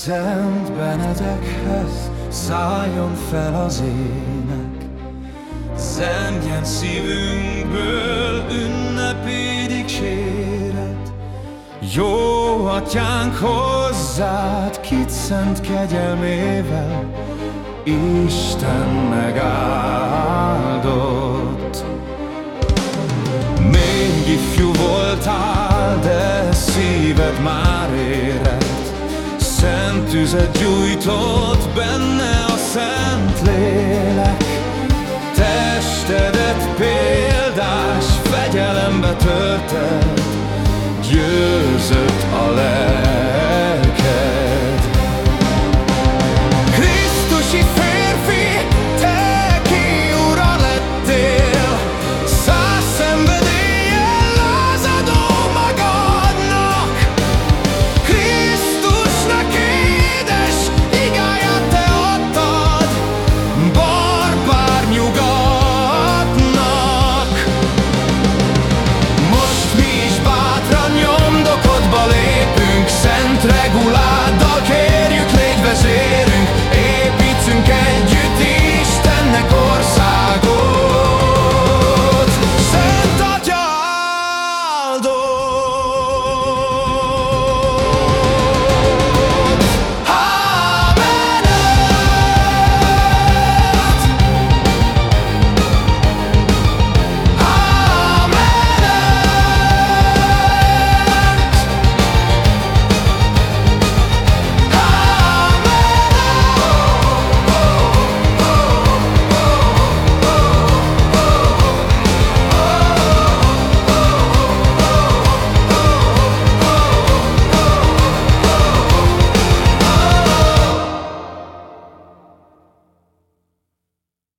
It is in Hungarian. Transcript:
Szent Benedekhez szálljon fel az ének, Zenjen szívünkből ünnepi dicséret. Jó atyánk hozzád, kit szent kegyelmével, Isten megáldott. Még ifjú voltál, de szíved már Szent tüzet gyújtott benne a szent lélek Testedet példás fegyelembe Győző